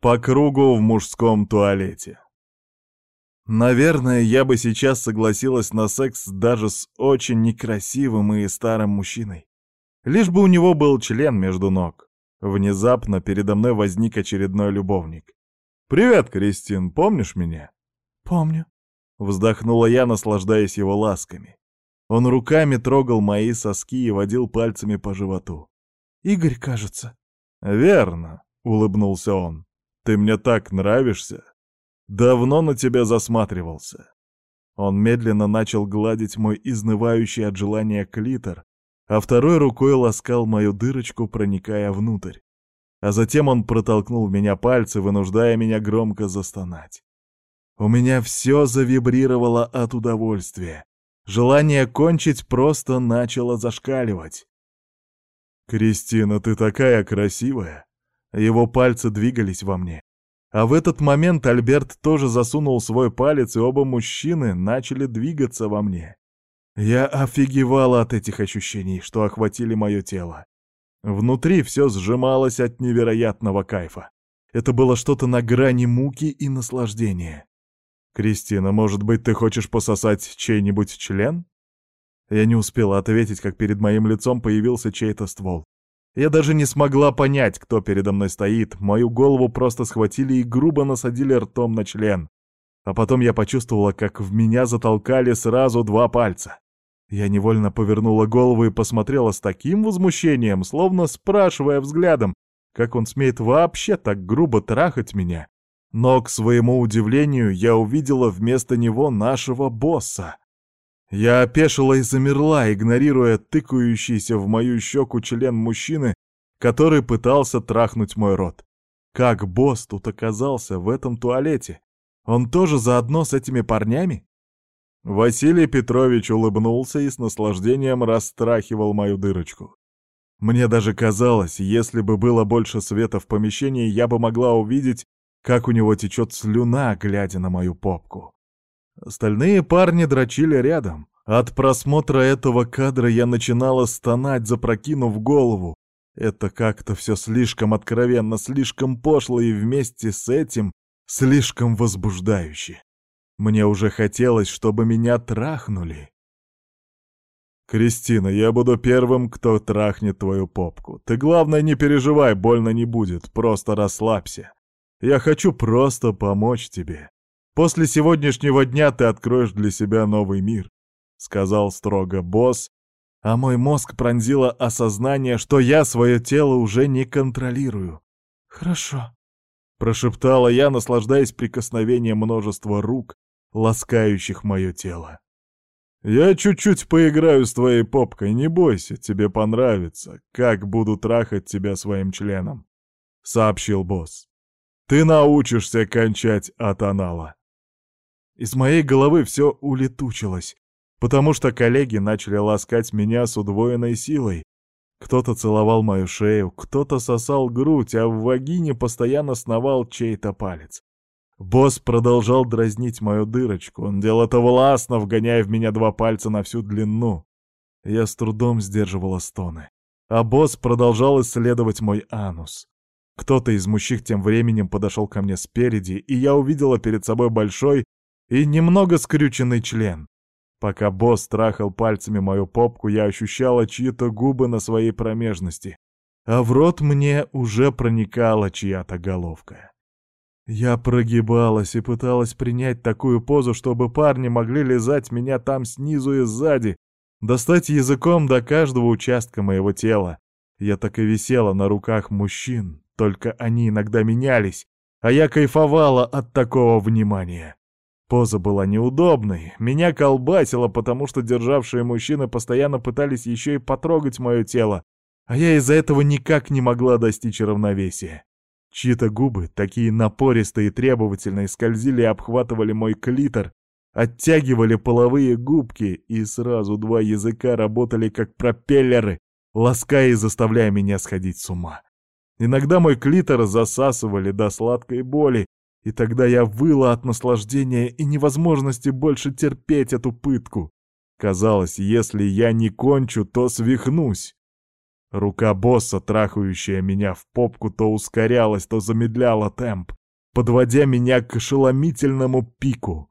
По кругу в мужском туалете. Наверное, я бы сейчас согласилась на секс даже с очень некрасивым и старым мужчиной. Лишь бы у него был член между ног. Внезапно передо мной возник очередной любовник. «Привет, Кристин, помнишь меня?» «Помню», — вздохнула я, наслаждаясь его ласками. Он руками трогал мои соски и водил пальцами по животу. «Игорь, кажется». «Верно», — улыбнулся он. «Ты мне так нравишься. Давно на тебя засматривался». Он медленно начал гладить мой изнывающий от желания клитор, а второй рукой ласкал мою дырочку, проникая внутрь. А затем он протолкнул в меня пальцы, вынуждая меня громко застонать. У меня все завибрировало от удовольствия. Желание кончить просто начало зашкаливать. «Кристина, ты такая красивая!» Его пальцы двигались во мне. А в этот момент Альберт тоже засунул свой палец, и оба мужчины начали двигаться во мне. Я офигевала от этих ощущений, что охватили мое тело. Внутри все сжималось от невероятного кайфа. Это было что-то на грани муки и наслаждения. «Кристина, может быть, ты хочешь пососать чей-нибудь член?» Я не успела ответить, как перед моим лицом появился чей-то ствол. Я даже не смогла понять, кто передо мной стоит. Мою голову просто схватили и грубо насадили ртом на член. А потом я почувствовала, как в меня затолкали сразу два пальца. Я невольно повернула голову и посмотрела с таким возмущением, словно спрашивая взглядом, как он смеет вообще так грубо трахать меня. Но, к своему удивлению, я увидела вместо него нашего босса. Я опешила и замерла, игнорируя тыкающийся в мою щеку член мужчины, который пытался трахнуть мой рот. Как босс тут оказался в этом туалете? Он тоже заодно с этими парнями? Василий Петрович улыбнулся и с наслаждением растрахивал мою дырочку. Мне даже казалось, если бы было больше света в помещении, я бы могла увидеть, как у него течет слюна, глядя на мою попку. Остальные парни дрочили рядом. От просмотра этого кадра я начинала стонать, запрокинув голову. Это как-то все слишком откровенно, слишком пошло и вместе с этим слишком возбуждающе. Мне уже хотелось, чтобы меня трахнули. «Кристина, я буду первым, кто трахнет твою попку. Ты, главное, не переживай, больно не будет, просто расслабься. Я хочу просто помочь тебе. После сегодняшнего дня ты откроешь для себя новый мир», — сказал строго босс, а мой мозг пронзило осознание, что я свое тело уже не контролирую. «Хорошо», — прошептала я, наслаждаясь прикосновением множества рук, ласкающих мое тело. «Я чуть-чуть поиграю с твоей попкой, не бойся, тебе понравится, как буду трахать тебя своим членом», — сообщил босс. Ты научишься кончать от анала. Из моей головы все улетучилось, потому что коллеги начали ласкать меня с удвоенной силой. Кто-то целовал мою шею, кто-то сосал грудь, а в вагине постоянно сновал чей-то палец. Босс продолжал дразнить мою дырочку. Он делал это властно, вгоняя в меня два пальца на всю длину. Я с трудом сдерживала стоны. А босс продолжал исследовать мой анус. Кто-то из мужчин тем временем подошел ко мне спереди, и я увидела перед собой большой и немного скрюченный член. Пока босс трахал пальцами мою попку, я ощущала чьи-то губы на своей промежности, а в рот мне уже проникала чья-то головка. Я прогибалась и пыталась принять такую позу, чтобы парни могли лизать меня там снизу и сзади, достать языком до каждого участка моего тела. Я так и висела на руках мужчин, только они иногда менялись, а я кайфовала от такого внимания. Поза была неудобной, меня колбасило, потому что державшие мужчины постоянно пытались еще и потрогать мое тело, а я из-за этого никак не могла достичь равновесия. Чьи-то губы, такие напористые и требовательные, скользили и обхватывали мой клитор, оттягивали половые губки, и сразу два языка работали как пропеллеры, лаская и заставляя меня сходить с ума. Иногда мой клитор засасывали до сладкой боли, и тогда я выла от наслаждения и невозможности больше терпеть эту пытку. Казалось, если я не кончу, то свихнусь. Рука босса, трахающая меня в попку, то ускорялась, то замедляла темп, подводя меня к ошеломительному пику.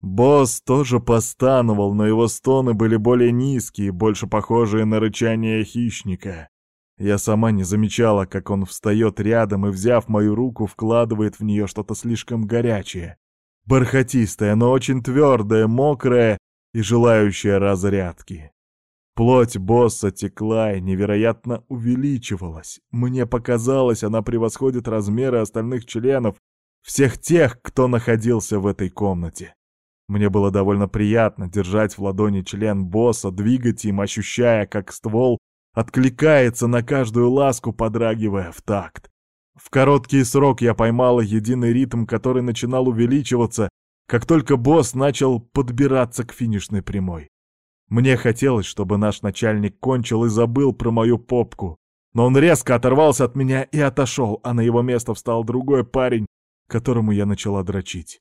Босс тоже постановал, но его стоны были более низкие, больше похожие на рычание хищника. Я сама не замечала, как он встает рядом и, взяв мою руку, вкладывает в нее что-то слишком горячее, бархатистое, но очень твердое, мокрое и желающее разрядки. Плоть босса текла и невероятно увеличивалась. Мне показалось, она превосходит размеры остальных членов, всех тех, кто находился в этой комнате. Мне было довольно приятно держать в ладони член босса, двигать им, ощущая, как ствол откликается на каждую ласку, подрагивая в такт. В короткий срок я поймала единый ритм, который начинал увеличиваться, как только босс начал подбираться к финишной прямой. Мне хотелось, чтобы наш начальник кончил и забыл про мою попку. Но он резко оторвался от меня и отошел, а на его место встал другой парень, которому я начала дрочить.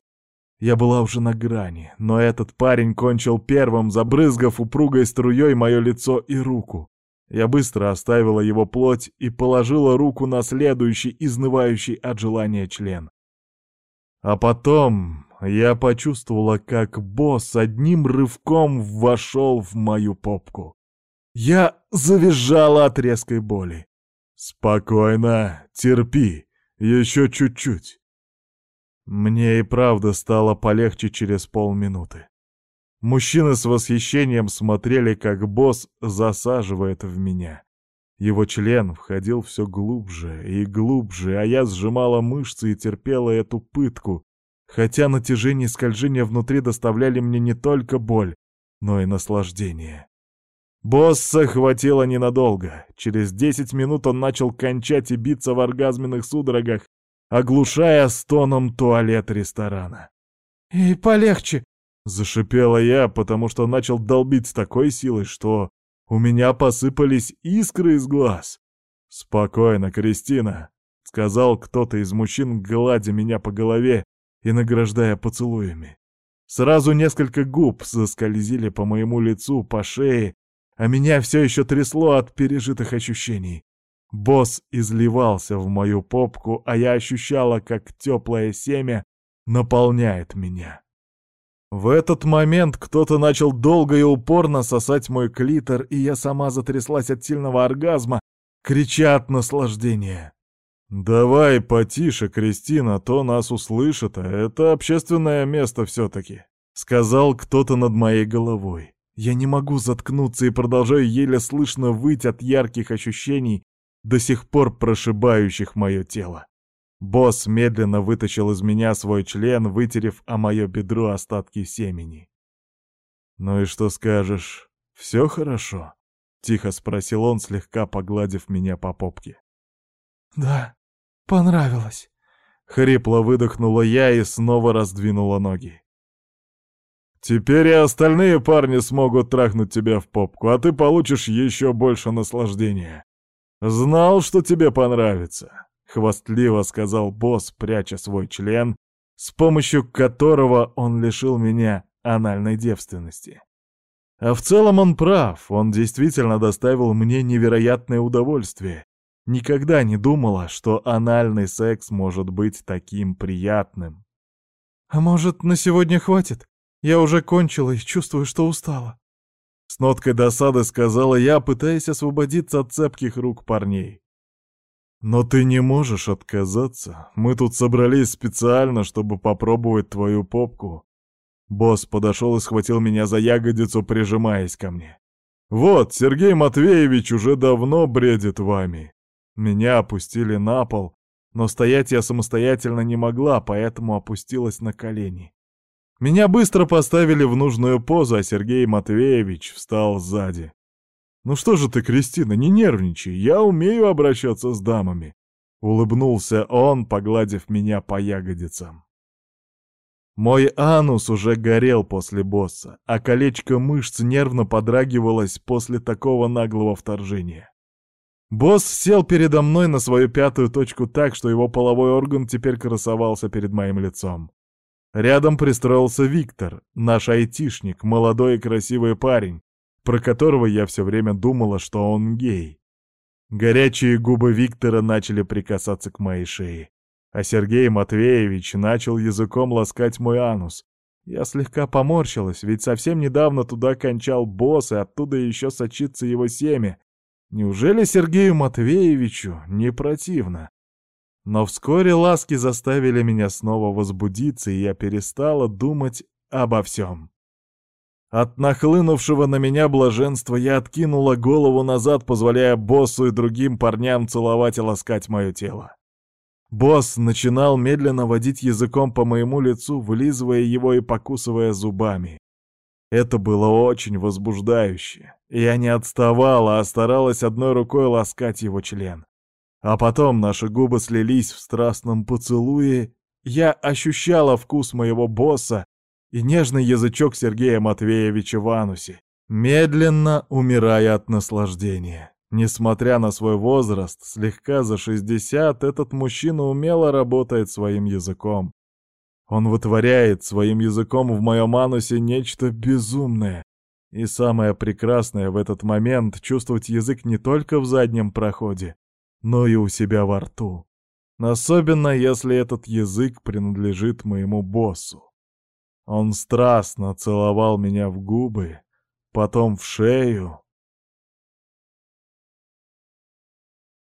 Я была уже на грани, но этот парень кончил первым, забрызгав упругой струей мое лицо и руку. Я быстро оставила его плоть и положила руку на следующий, изнывающий от желания член. А потом я почувствовала, как босс одним рывком вошел в мою попку. Я завизжала от резкой боли. «Спокойно, терпи, еще чуть-чуть». Мне и правда стало полегче через полминуты. Мужчины с восхищением смотрели, как босс засаживает в меня. Его член входил все глубже и глубже, а я сжимала мышцы и терпела эту пытку, хотя натяжение и скольжение внутри доставляли мне не только боль, но и наслаждение. Босса хватило ненадолго. Через десять минут он начал кончать и биться в оргазменных судорогах, оглушая стоном туалет ресторана. «И полегче!» — зашипела я, потому что начал долбить с такой силой, что у меня посыпались искры из глаз. «Спокойно, Кристина», — сказал кто-то из мужчин, гладя меня по голове и награждая поцелуями. Сразу несколько губ заскользили по моему лицу, по шее, а меня все еще трясло от пережитых ощущений. Босс изливался в мою попку, а я ощущала, как теплое семя наполняет меня. В этот момент кто-то начал долго и упорно сосать мой клитор, и я сама затряслась от сильного оргазма, крича от наслаждения. «Давай потише, Кристина, то нас услышат, а это общественное место все-таки», — сказал кто-то над моей головой. Я не могу заткнуться и продолжаю еле слышно выть от ярких ощущений, до сих пор прошибающих мое тело. Босс медленно вытащил из меня свой член, вытерев о мое бедро остатки семени. «Ну и что скажешь? Все хорошо?» — тихо спросил он, слегка погладив меня по попке. «Да, понравилось», — хрипло выдохнула я и снова раздвинула ноги. Теперь и остальные парни смогут трахнуть тебя в попку, а ты получишь еще больше наслаждения. Знал, что тебе понравится, — хвастливо сказал босс, пряча свой член, с помощью которого он лишил меня анальной девственности. А в целом он прав, он действительно доставил мне невероятное удовольствие. Никогда не думала, что анальный секс может быть таким приятным. «А может, на сегодня хватит?» Я уже кончила и чувствую, что устала. С ноткой досады сказала я, пытаясь освободиться от цепких рук парней. «Но ты не можешь отказаться. Мы тут собрались специально, чтобы попробовать твою попку». Босс подошел и схватил меня за ягодицу, прижимаясь ко мне. «Вот, Сергей Матвеевич уже давно бредит вами». Меня опустили на пол, но стоять я самостоятельно не могла, поэтому опустилась на колени. Меня быстро поставили в нужную позу, а Сергей Матвеевич встал сзади. «Ну что же ты, Кристина, не нервничай, я умею обращаться с дамами», — улыбнулся он, погладив меня по ягодицам. Мой анус уже горел после босса, а колечко мышц нервно подрагивалось после такого наглого вторжения. Босс сел передо мной на свою пятую точку так, что его половой орган теперь красовался перед моим лицом. Рядом пристроился Виктор, наш айтишник, молодой и красивый парень, про которого я все время думала, что он гей. Горячие губы Виктора начали прикасаться к моей шее, а Сергей Матвеевич начал языком ласкать мой анус. Я слегка поморщилась, ведь совсем недавно туда кончал босс, и оттуда еще сочится его семя. Неужели Сергею Матвеевичу не противно? Но вскоре ласки заставили меня снова возбудиться, и я перестала думать обо всем. От нахлынувшего на меня блаженства я откинула голову назад, позволяя боссу и другим парням целовать и ласкать мое тело. Босс начинал медленно водить языком по моему лицу, вылизывая его и покусывая зубами. Это было очень возбуждающе. Я не отставала, а старалась одной рукой ласкать его член. А потом наши губы слились в страстном поцелуе. Я ощущала вкус моего босса и нежный язычок Сергея Матвеевича в анусе, медленно умирая от наслаждения. Несмотря на свой возраст, слегка за 60, этот мужчина умело работает своим языком. Он вытворяет своим языком в моем анусе нечто безумное. И самое прекрасное в этот момент — чувствовать язык не только в заднем проходе, но и у себя во рту. Особенно, если этот язык принадлежит моему боссу. Он страстно целовал меня в губы, потом в шею,